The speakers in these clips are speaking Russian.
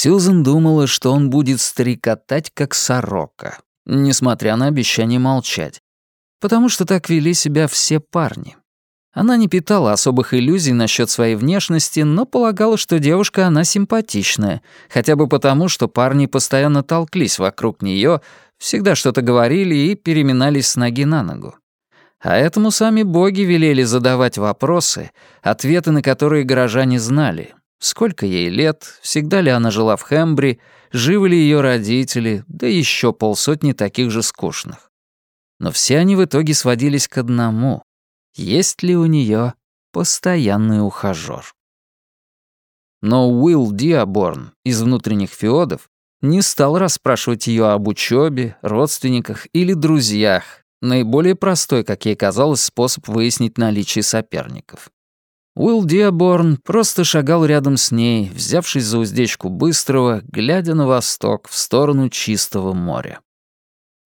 Сьюзен думала, что он будет стрекотать, как сорока, несмотря на обещание молчать. Потому что так вели себя все парни. Она не питала особых иллюзий насчет своей внешности, но полагала, что девушка она симпатичная, хотя бы потому, что парни постоянно толклись вокруг нее, всегда что-то говорили и переминались с ноги на ногу. А этому сами боги велели задавать вопросы, ответы на которые горожане знали. Сколько ей лет, всегда ли она жила в Хембри, живы ли ее родители, да еще полсотни таких же скучных. Но все они в итоге сводились к одному. Есть ли у нее постоянный ухажёр? Но Уилл Диаборн из внутренних феодов не стал расспрашивать ее об учебе, родственниках или друзьях, Наиболее простой, как ей казалось, способ выяснить наличие соперников. Уилл Диаборн просто шагал рядом с ней, взявшись за уздечку быстрого, глядя на восток, в сторону чистого моря.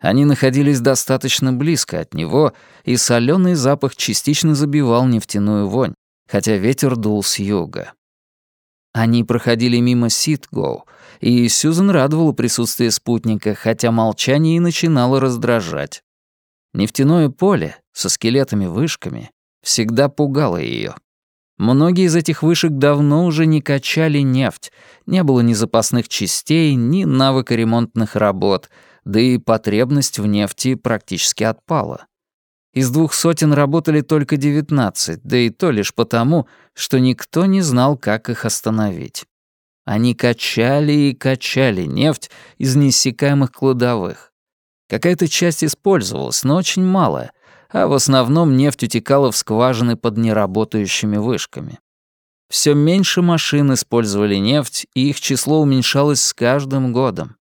Они находились достаточно близко от него, и соленый запах частично забивал нефтяную вонь, хотя ветер дул с юга. Они проходили мимо Ситгоу, и Сьюзен радовала присутствие спутника, хотя молчание и начинало раздражать. Нефтяное поле со скелетами-вышками всегда пугало ее. Многие из этих вышек давно уже не качали нефть, не было ни запасных частей, ни навыка ремонтных работ, да и потребность в нефти практически отпала. Из двух сотен работали только девятнадцать, да и то лишь потому, что никто не знал, как их остановить. Они качали и качали нефть из неиссякаемых кладовых. Какая-то часть использовалась, но очень малая, а в основном нефть утекала в скважины под неработающими вышками. Все меньше машин использовали нефть, и их число уменьшалось с каждым годом.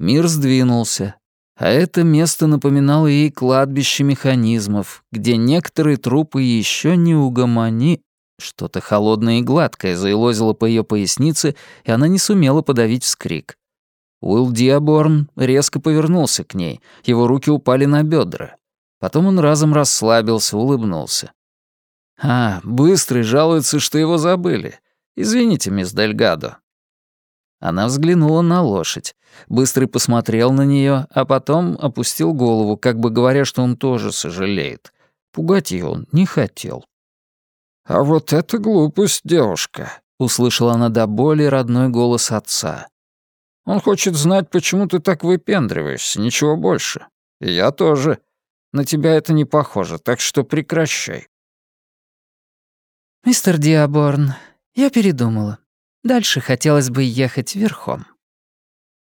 Мир сдвинулся, а это место напоминало ей кладбище механизмов, где некоторые трупы еще не угомони. Что-то холодное и гладкое заилозило по ее пояснице, и она не сумела подавить вскрик. Уилл Диаборн резко повернулся к ней, его руки упали на бедра. Потом он разом расслабился, улыбнулся. «А, Быстрый жалуется, что его забыли. Извините, мисс Дельгадо». Она взглянула на лошадь. Быстрый посмотрел на нее, а потом опустил голову, как бы говоря, что он тоже сожалеет. Пугать ее он не хотел. «А вот это глупость, девушка», — услышала она до боли родной голос отца. Он хочет знать, почему ты так выпендриваешься, ничего больше. И я тоже. На тебя это не похоже, так что прекращай». «Мистер Диаборн, я передумала. Дальше хотелось бы ехать верхом».